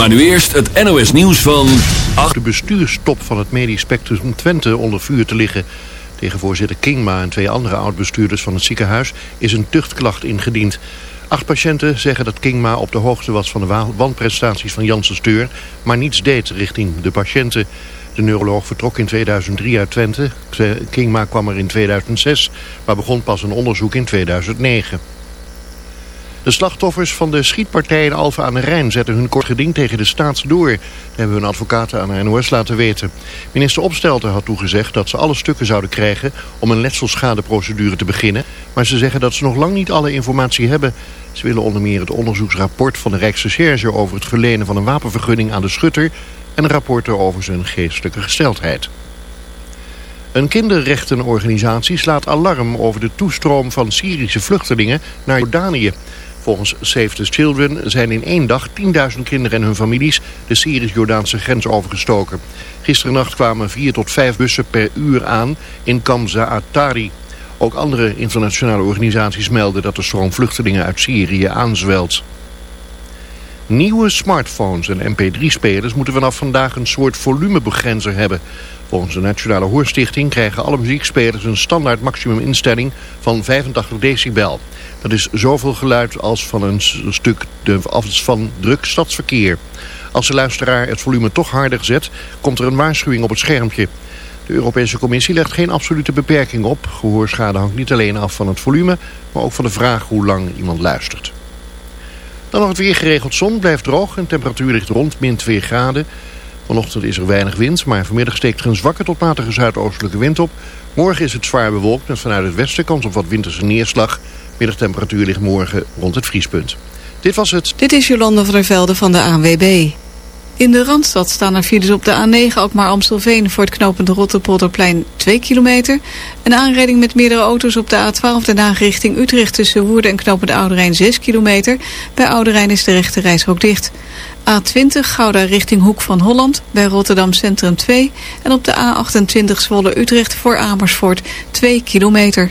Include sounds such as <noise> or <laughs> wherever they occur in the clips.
Maar nu eerst het NOS nieuws van... De bestuurstop van het medisch spectrum Twente onder vuur te liggen. Tegen voorzitter Kingma en twee andere oud-bestuurders van het ziekenhuis is een tuchtklacht ingediend. Acht patiënten zeggen dat Kingma op de hoogte was van de wanprestaties van Janssen Steur, maar niets deed richting de patiënten. De neuroloog vertrok in 2003 uit Twente. Kingma kwam er in 2006, maar begon pas een onderzoek in 2009. De slachtoffers van de schietpartij in Alphen aan de Rijn zetten hun kort geding tegen de staat door. Dat hebben hun advocaten aan de NOS laten weten. Minister Opstelten had toegezegd dat ze alle stukken zouden krijgen om een letselschadeprocedure te beginnen. Maar ze zeggen dat ze nog lang niet alle informatie hebben. Ze willen onder meer het onderzoeksrapport van de Rijksrecherche over het verlenen van een wapenvergunning aan de schutter en een rapport over zijn geestelijke gesteldheid. Een kinderrechtenorganisatie slaat alarm over de toestroom van Syrische vluchtelingen naar Jordanië. Volgens Save the Children zijn in één dag 10.000 kinderen en hun families de Syrisch-Jordaanse grens overgestoken. Gisterennacht kwamen vier tot vijf bussen per uur aan in Kamza Atari. Ook andere internationale organisaties melden dat de stroom vluchtelingen uit Syrië aanzwelt. Nieuwe smartphones en mp3-spelers moeten vanaf vandaag een soort volumebegrenzer hebben. Volgens de Nationale Hoorstichting krijgen alle muziekspelers een standaard maximuminstelling van 85 decibel. Dat is zoveel geluid als van een stuk de, van druk stadsverkeer. Als de luisteraar het volume toch harder zet, komt er een waarschuwing op het schermpje. De Europese Commissie legt geen absolute beperking op. Gehoorschade hangt niet alleen af van het volume, maar ook van de vraag hoe lang iemand luistert. Dan nog het weer geregeld zon, blijft droog en temperatuur ligt rond min 2 graden. Vanochtend is er weinig wind, maar vanmiddag steekt er een zwakke tot matige zuidoostelijke wind op. Morgen is het zwaar bewolkt met vanuit het westen kans op wat winterse neerslag. Middagtemperatuur ligt morgen rond het vriespunt. Dit was het. Dit is Jolande van der Velde van de ANWB. In de Randstad staan er files op de A9 ook maar Amstelveen voor het knooppunt Rotterpolderplein 2 kilometer. Een aanrijding met meerdere auto's op de A12 Den Haag richting Utrecht tussen Woerden en knooppunt Ouderijn 6 kilometer. Bij Ouderijn is de rechte reis ook dicht. A20 Gouda richting Hoek van Holland bij Rotterdam Centrum 2 en op de A28 Zwolle Utrecht voor Amersfoort 2 kilometer.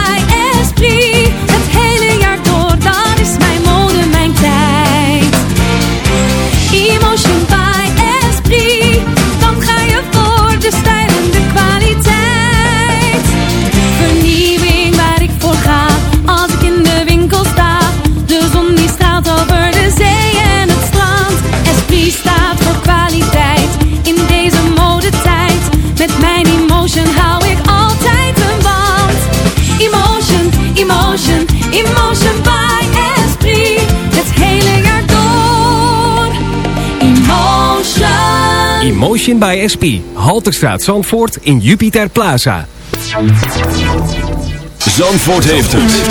Emotion by SP. Halterstraat Zandvoort in Jupiter Plaza. Zandvoort heeft het.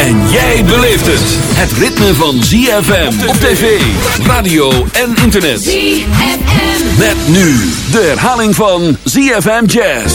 En jij beleeft het. Het ritme van ZFM op tv, radio en internet. ZFM. Met nu de herhaling van ZFM Jazz.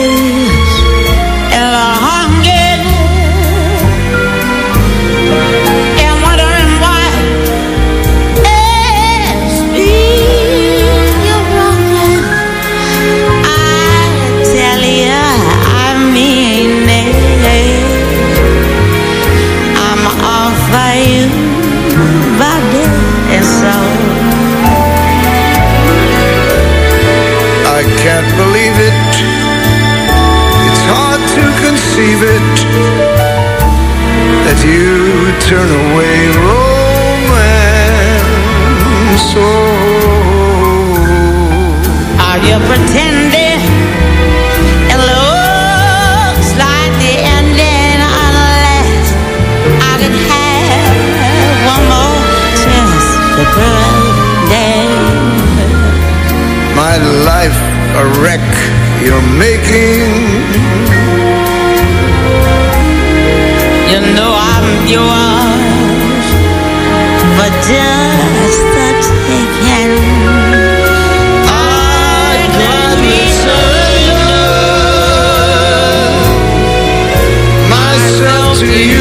turn away romance. Oh, Are you pretending? It looks like the ending unless I can have one more chance to pretend. my life a wreck you're making. with your arms. For just a taking. To you.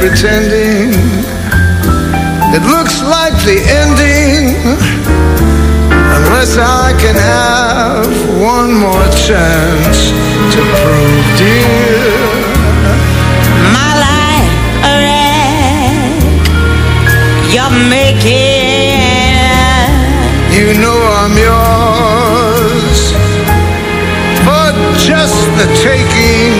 Pretending? It looks like the ending. Unless I can have one more chance to prove, dear. my life a wreck. You're making. You know I'm yours for just the taking.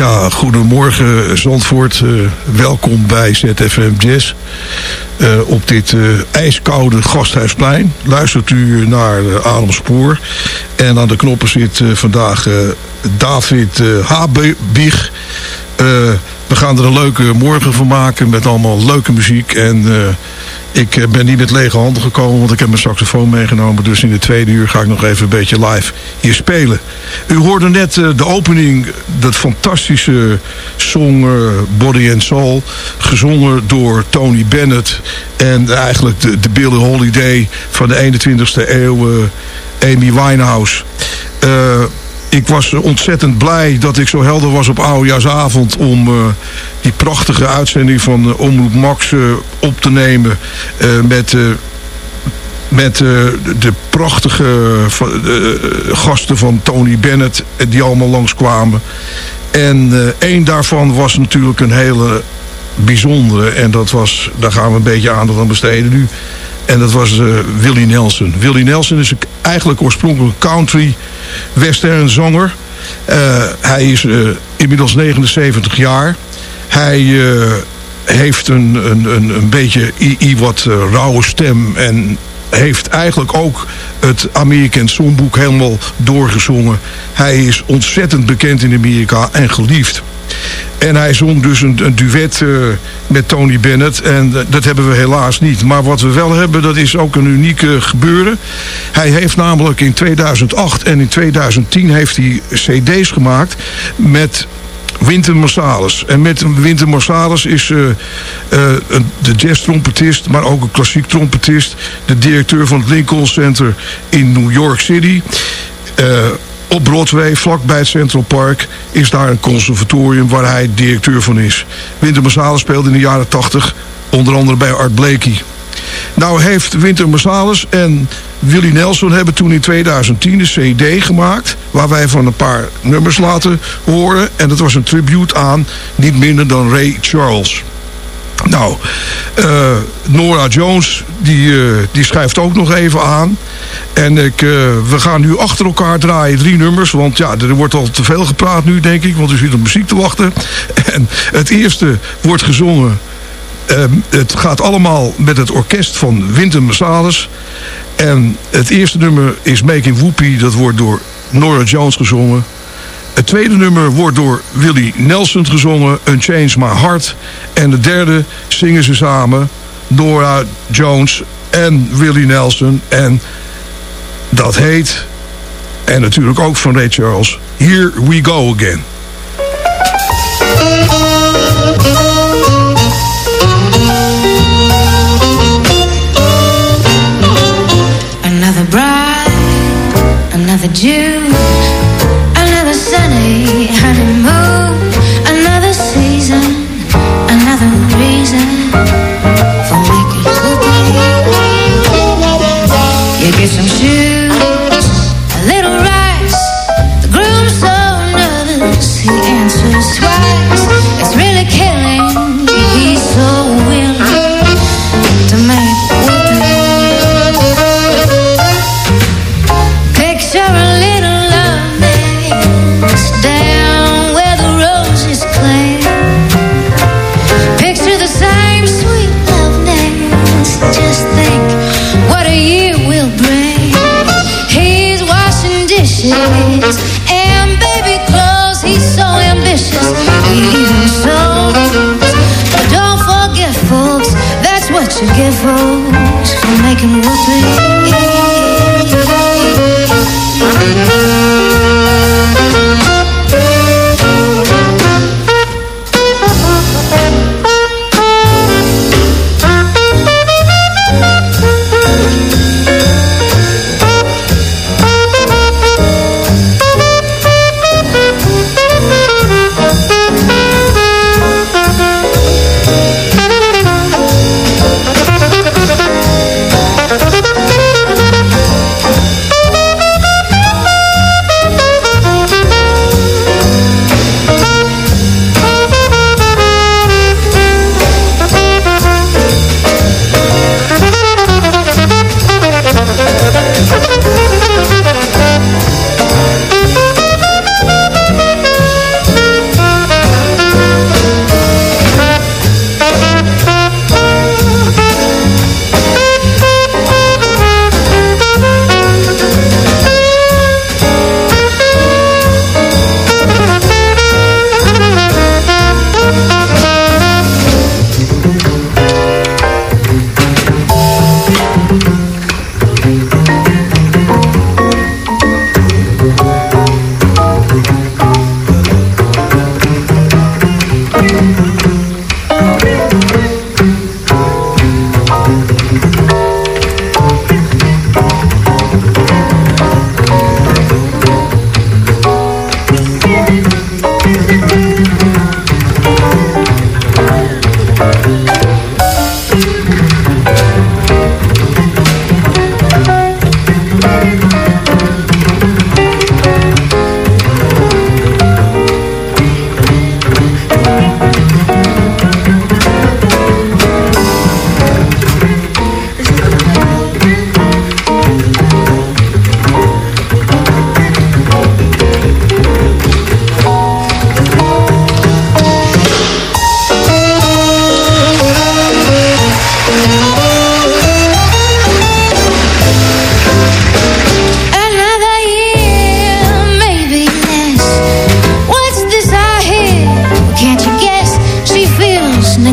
Ja, goedemorgen Zandvoort. Eh, welkom bij ZFM Jazz. Eh, op dit eh, ijskoude Gasthuisplein luistert u naar uh, Ademspoor. En aan de knoppen zit vandaag David Habig. Eh, we gaan er een leuke morgen van maken met allemaal leuke muziek. En ik eh, ben niet met lege handen gekomen, want ik heb mijn saxofoon meegenomen. Dus in de tweede uur ga ik nog even een beetje live hier spelen. U hoorde net eh, de opening, dat fantastische song eh, Body and Soul. Gezongen door Tony Bennett. En eigenlijk de, de Billie Holiday van de 21ste eeuw, Amy Winehouse. Eh, ik was ontzettend blij dat ik zo helder was op oudejaarsavond om eh, die prachtige uitzending van uh, Omroep Max uh, op te nemen met, met de prachtige gasten van Tony Bennett die allemaal langskwamen. En één daarvan was natuurlijk een hele bijzondere en dat was, daar gaan we een beetje aandacht aan besteden nu. En dat was uh, Willie Nelson. Willie Nelson is eigenlijk oorspronkelijk country western zanger. Uh, hij is uh, inmiddels 79 jaar. Hij heeft een, een, een, een beetje i, i wat rauwe stem. En heeft eigenlijk ook het American Songboek helemaal doorgezongen. Hij is ontzettend bekend in Amerika en geliefd. En hij zong dus een, duet eh, met Tony Bennett. En eh, dat hebben we helaas niet. Maar wat we wel hebben, dat is ook een unieke gebeuren. Hij heeft namelijk in 2008 en in 2010 heeft hij cd's gemaakt met Winter Marsalis. En met Winter Marsalis is uh, de jazz-trompetist, maar ook een klassiek trompetist. De directeur van het Lincoln Center in New York City. Uh, op Broadway, vlakbij het Central Park, is daar een conservatorium waar hij directeur van is. Winter Marsalis speelde in de jaren 80, onder andere bij Art Blakey. Nou heeft Winter Marsalis en Willie Nelson hebben toen in 2010 een cd gemaakt... waar wij van een paar nummers laten horen. En dat was een tribute aan niet minder dan Ray Charles. Nou, uh, Nora Jones, die, uh, die schrijft ook nog even aan. En ik, uh, we gaan nu achter elkaar draaien drie nummers. Want ja, er wordt al te veel gepraat nu, denk ik. Want er zit op muziek te wachten. <laughs> En het eerste wordt gezongen. Het gaat allemaal met het orkest van Winter Marsalis. En het eerste nummer is Making Whoopie. Dat wordt door Nora Jones gezongen. Het tweede nummer wordt door Willie Nelson gezongen, Unchange My Heart. En de derde zingen ze samen, Nora Jones en Willie Nelson. En dat heet, en natuurlijk ook van Ray Charles, Here We Go Again. another Jew. 看我最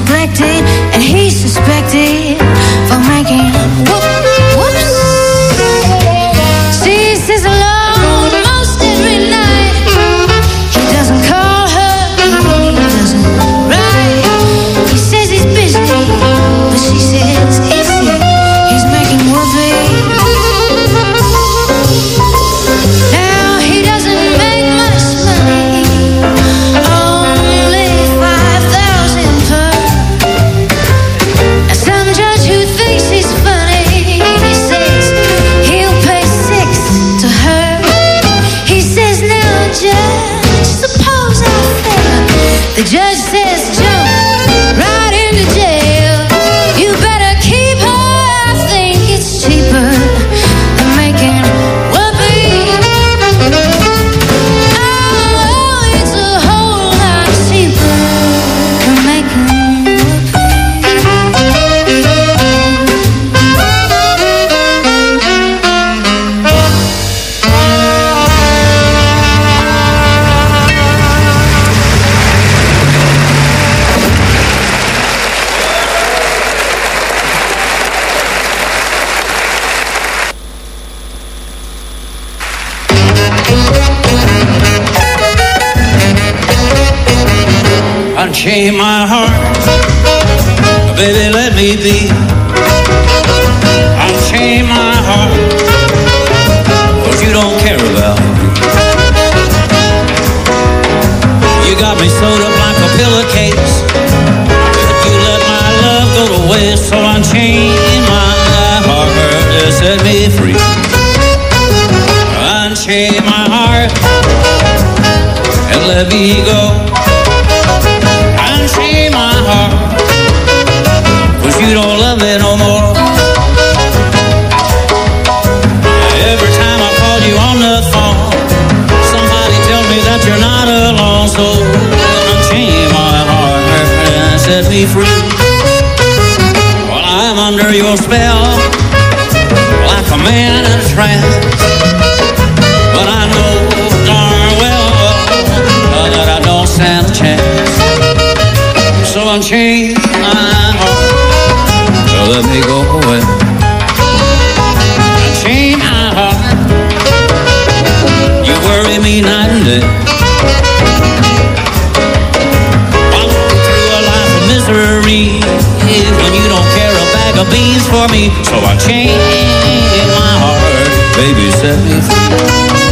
neglected and he suspected. Free. Unchain my heart and let me go. Unchain my heart, cause you don't love me no more. Every time I call you on the phone, somebody tell me that you're not alone. So unchain my heart and set me free. Well, I'm under your spell, a man in a. But I know darn well uh, that I don't stand a chance. So unchain my heart, uh, let me go away. My heart, you worry me night and day. Walking through a life of misery when you don't care a bag of beans for me. So unchain my heart, baby,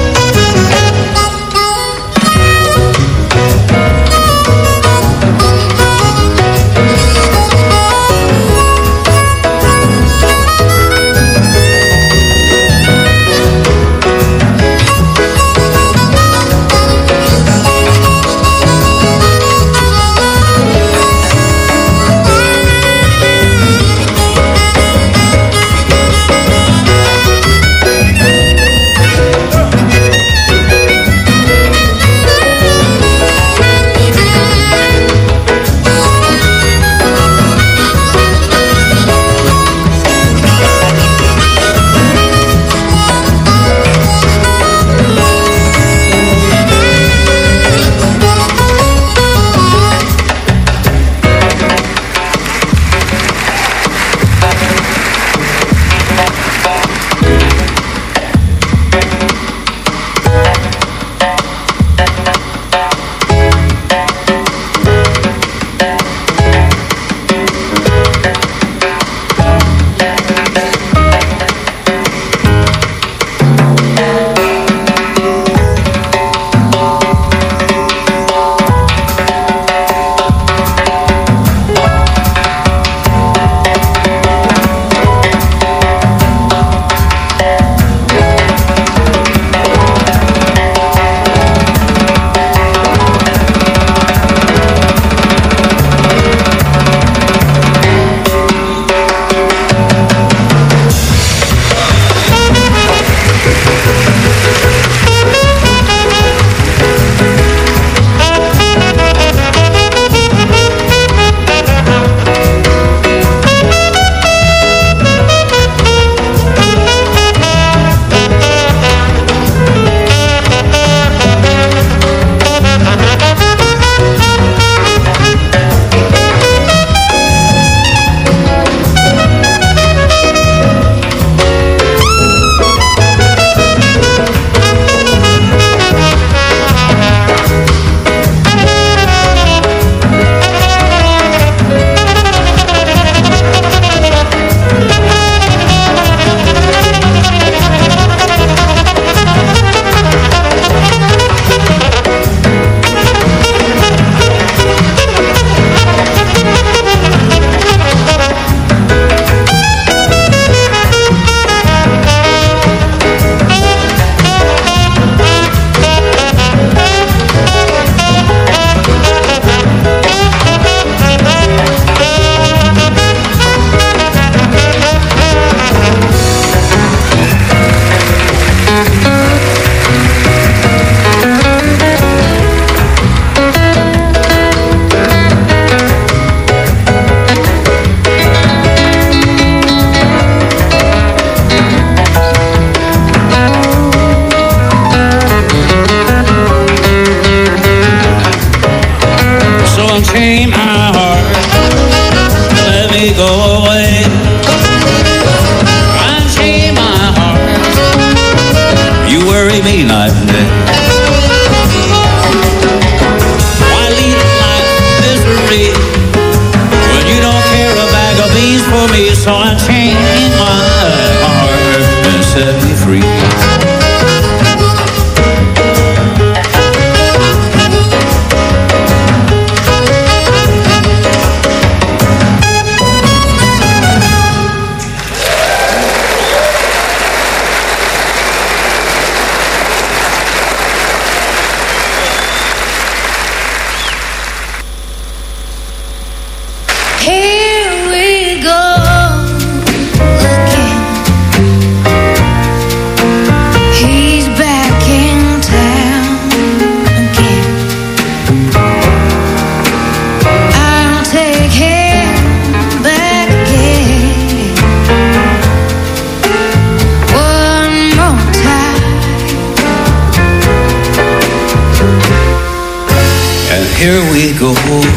here we go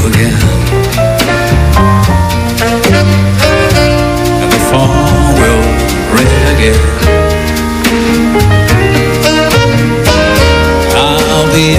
again. And the phone will ring again. I'll be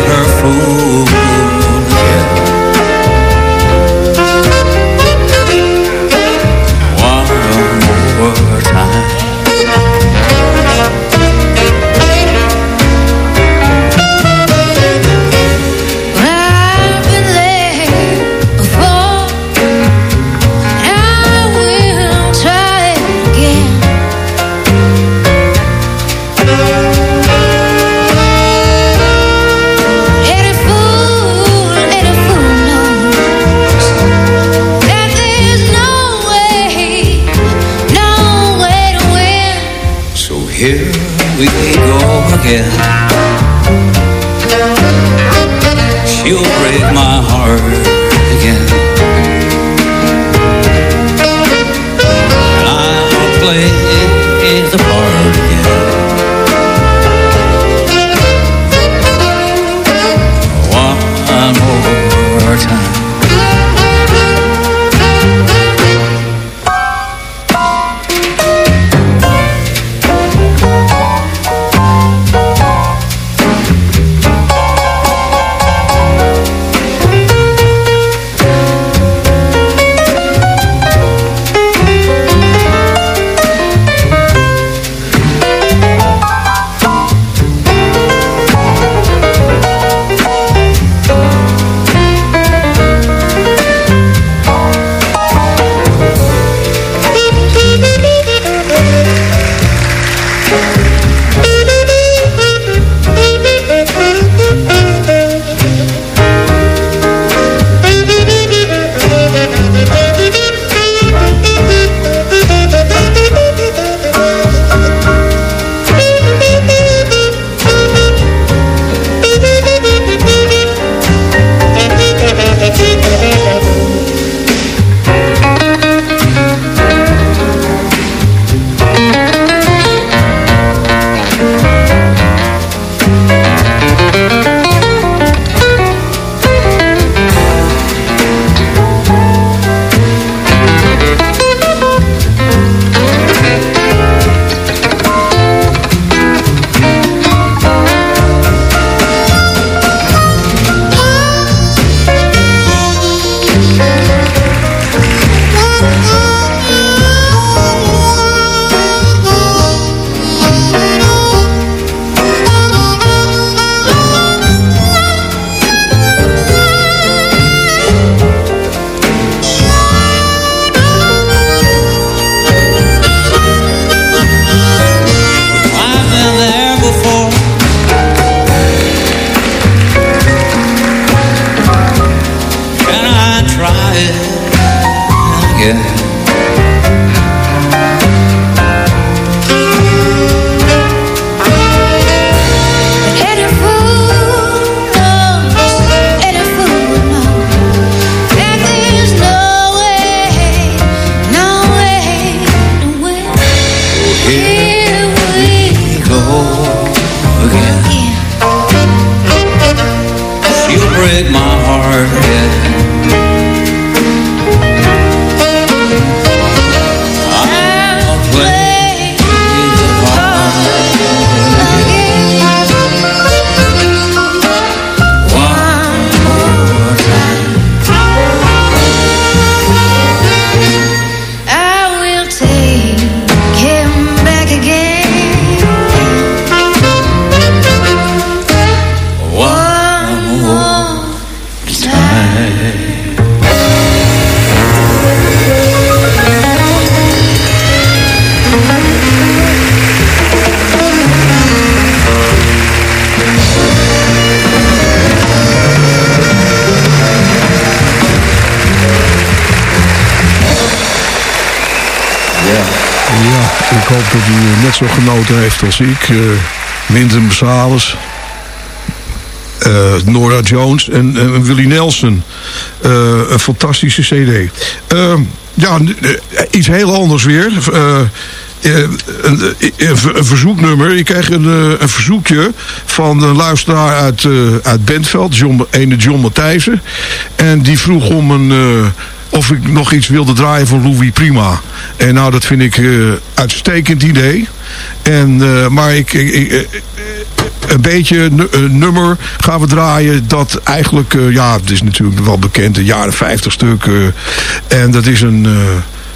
my heart. Yeah. Dat u net zo genoten heeft als ik. Uh, Wynton Marsalis. Uh, Nora Jones en Willie Nelson. Een fantastische cd. ja, iets heel anders weer. Een, een, een, verzoeknummer. Ik kreeg een, een verzoekje van een luisteraar uit, uit Bentveld. John, ene John Matthijssen. En die vroeg om een of ik nog iets wilde draaien van Louis Prima. En nou, dat vind ik uh, uitstekend idee. En, uh, maar ik, ik, ik, een beetje een nummer gaan we draaien dat eigenlijk, ja, het is natuurlijk wel bekend, de jaren 50 stuk. en dat is een,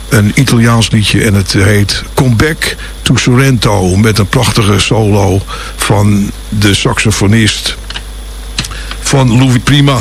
een Italiaans liedje en het heet Come Back to Sorrento. Met een prachtige solo van de saxofonist van Louis Prima.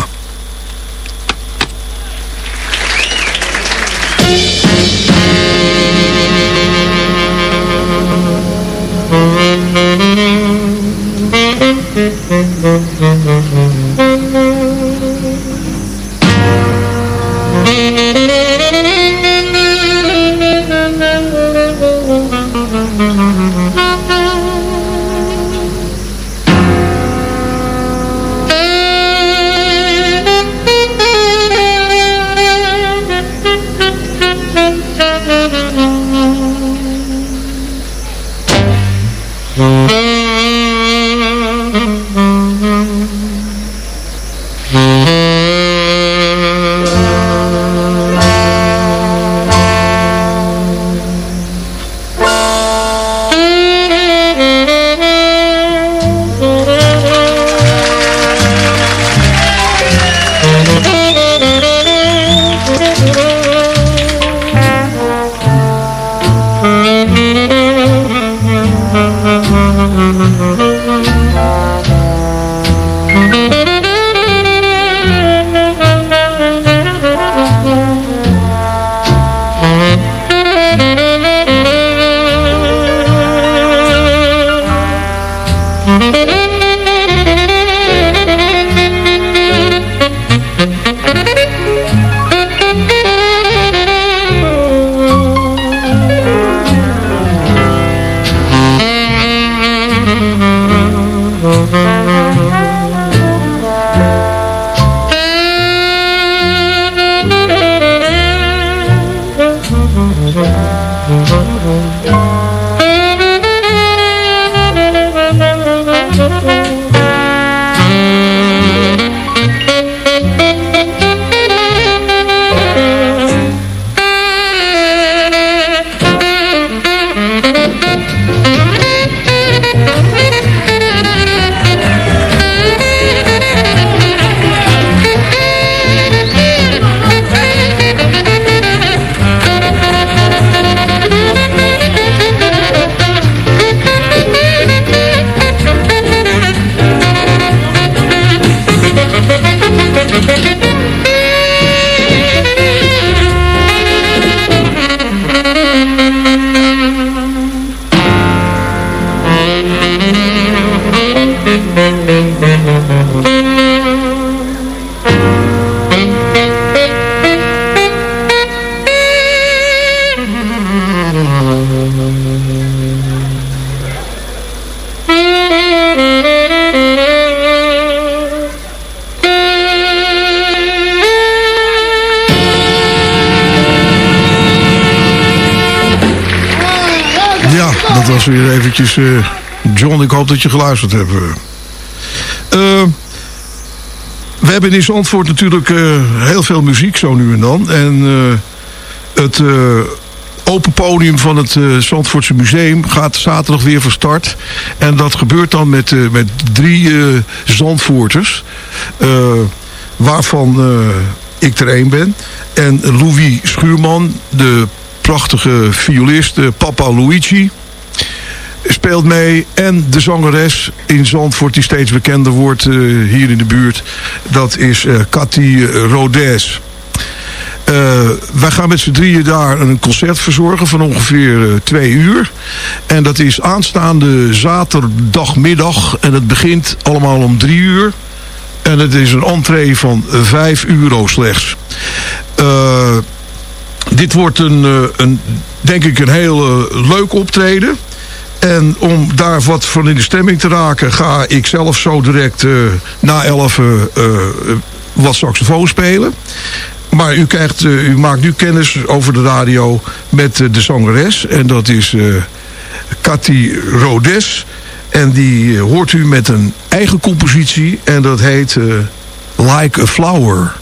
Geluisterd hebt. Uh, we hebben in Zandvoort natuurlijk uh, heel veel muziek zo nu en dan. En het open podium van het Zandvoortse Museum gaat zaterdag weer van start. En dat gebeurt dan met, met drie Zandvoorters. waarvan ik er één ben. En Louis Schuurman, de prachtige violist, Papa Luigi mee. En de zangeres in Zandvoort die steeds bekender wordt eh, hier in de buurt. Dat is uh, Cathy Rodes. Eh, wij gaan met z'n drieën daar een concert verzorgen van ongeveer twee uur. En dat is aanstaande zaterdagmiddag. En het begint allemaal om drie uur. En het is een entree van vijf euro slechts. Dit wordt een, een, denk ik een heel leuk optreden. En om daar wat van in de stemming te raken... ga ik zelf zo direct eh, na 11 eh, eh, wat saxofoon spelen. Maar u, krijgt, u maakt nu kennis over de radio met de zangeres. En dat is Cathy Rodes. En die hoort u met een eigen compositie. En dat heet Like a Flower.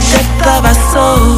te pasó.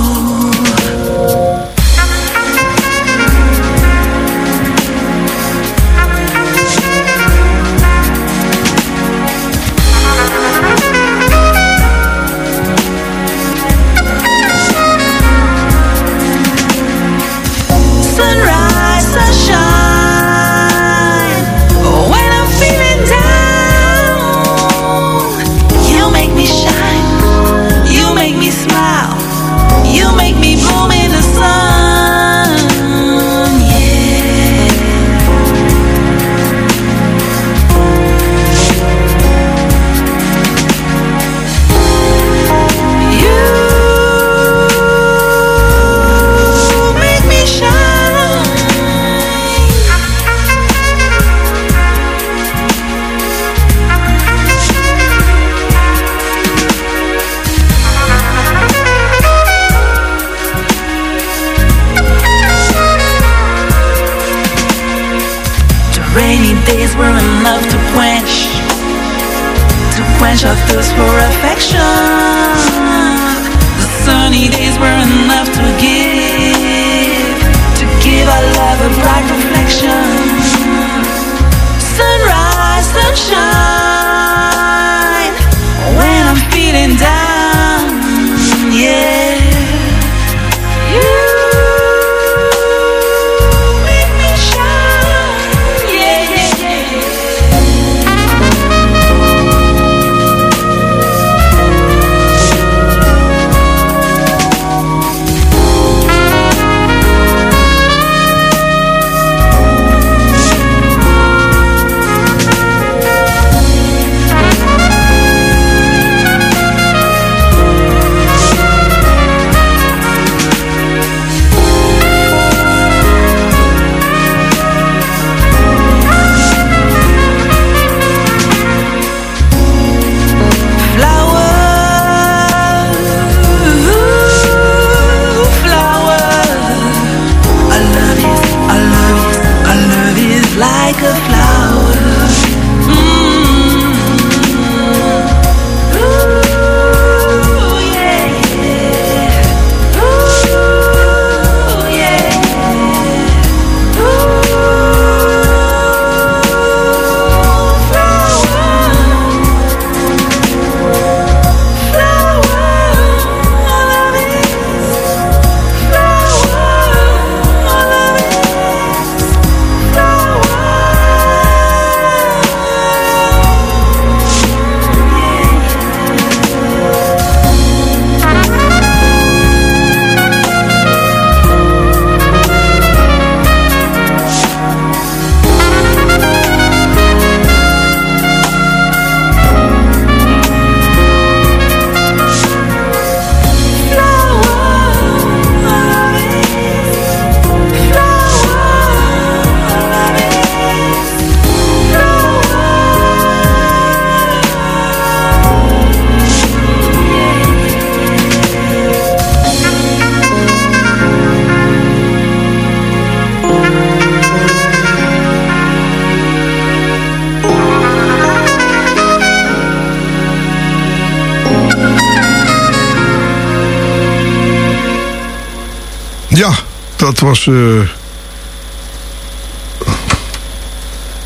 Ja, dat was... eh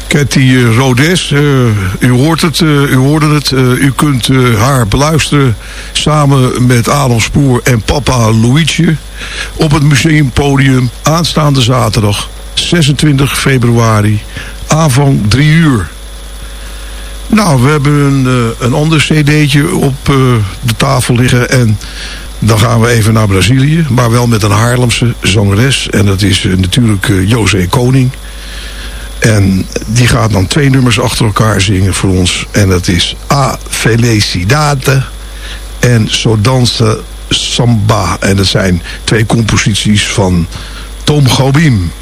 Cathy eh, Rodes. eh, u hoort het, u hoorde het. u kunt haar beluisteren samen met Adam Spoor en papa Luigi op het museumpodium aanstaande zaterdag 26 februari, aanvang 3 uur. Nou, we hebben een, eh, een ander cd'tje op eh, de tafel liggen en dan gaan we even naar Brazilië, maar wel met een Haarlemse zangeres en dat is eh, natuurlijk José Koning. En die gaat dan twee nummers achter elkaar zingen voor ons. En dat is A Felicidade en So Danse Samba. En dat zijn twee composities van Tom Gobim.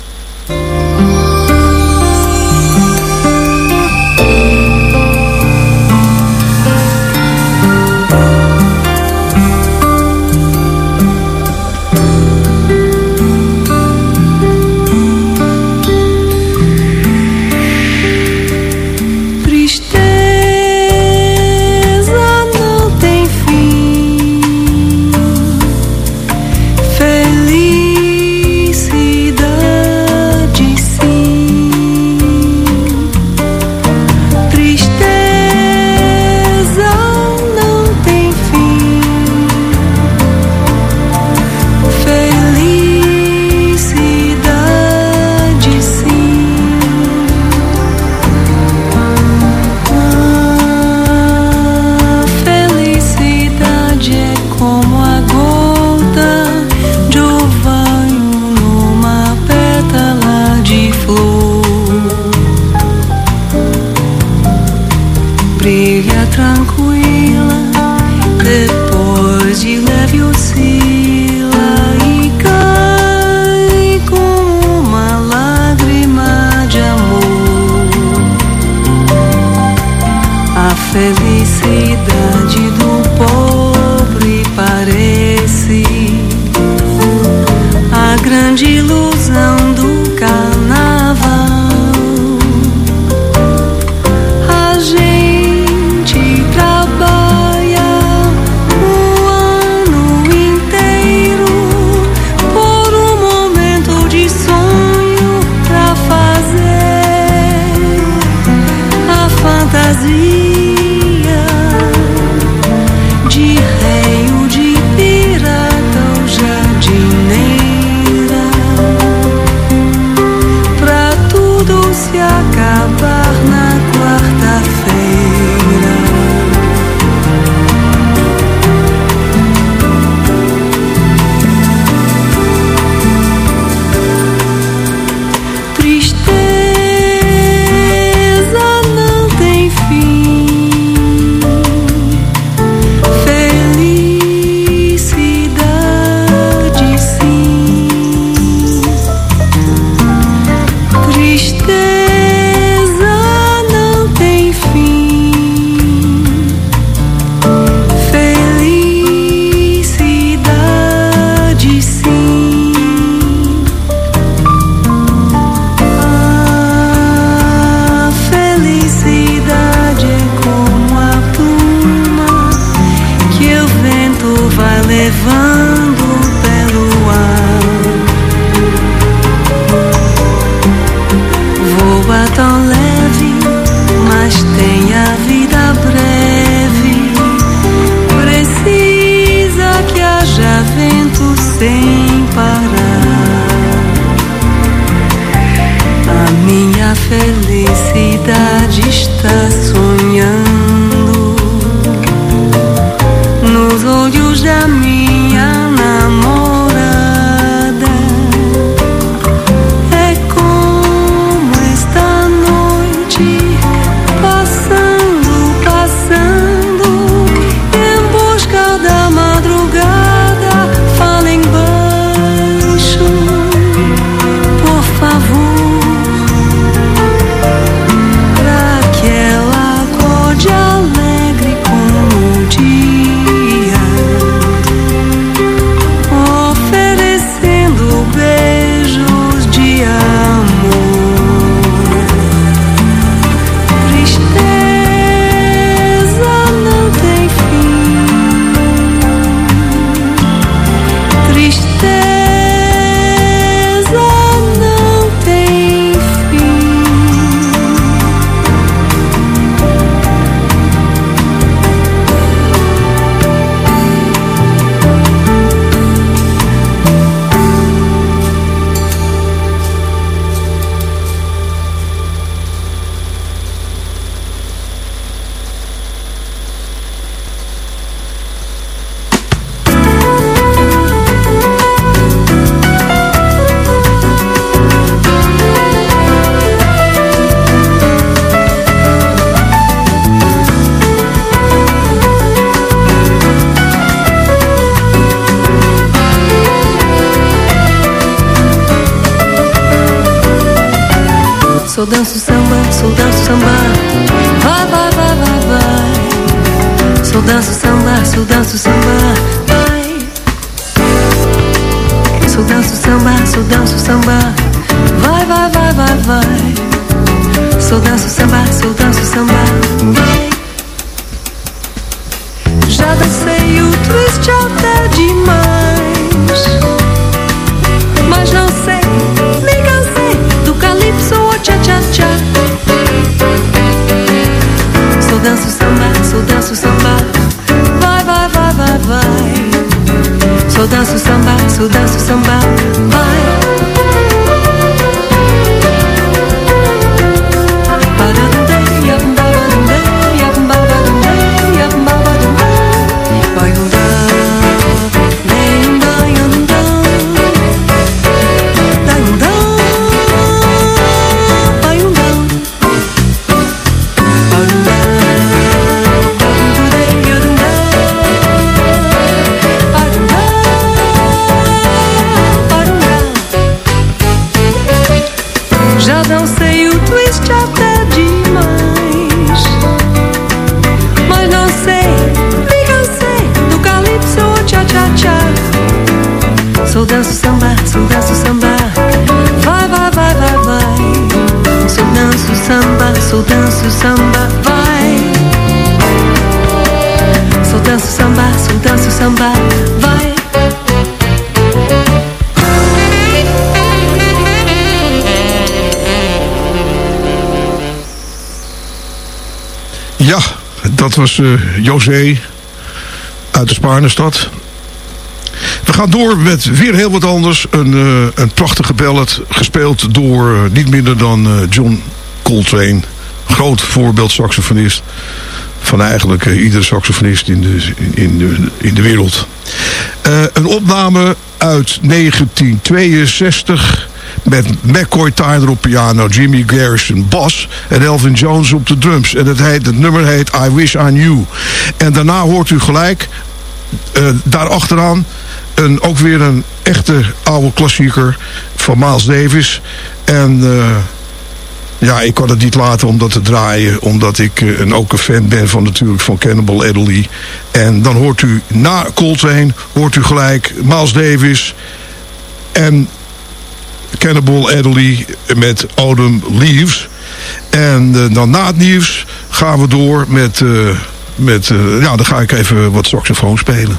Só danço samba, só danço samba. Ja, dat was eh José uit de Spaarnestad. We gaan door met weer heel wat anders. Een, eh, een prachtige ballad, gespeeld door eh, niet minder dan John Coltrane. Groot voorbeeld saxofonist van eigenlijk eh, iedere saxofonist in de, in de, in de wereld. Eh, een opname uit 1962 met McCoy Tyner op piano, Jimmy Garrison bas en Elvin Jones op de drums. En het, heet, het nummer heet I Wish I Knew. En daarna hoort u gelijk uh, daarachteraan een, ook weer een echte oude klassieker van Miles Davis. En ja, ik kan het niet laten om dat te draaien. Omdat ik uh, een, ook een fan ben van natuurlijk van Cannibal Adderley. En dan hoort u na Coltrane, hoort u gelijk Miles Davis en Cannibal Adderley met Autumn Leaves. En uh, dan na het nieuws gaan we door met... Uh, met ja, dan ga ik even wat saxofoon spelen.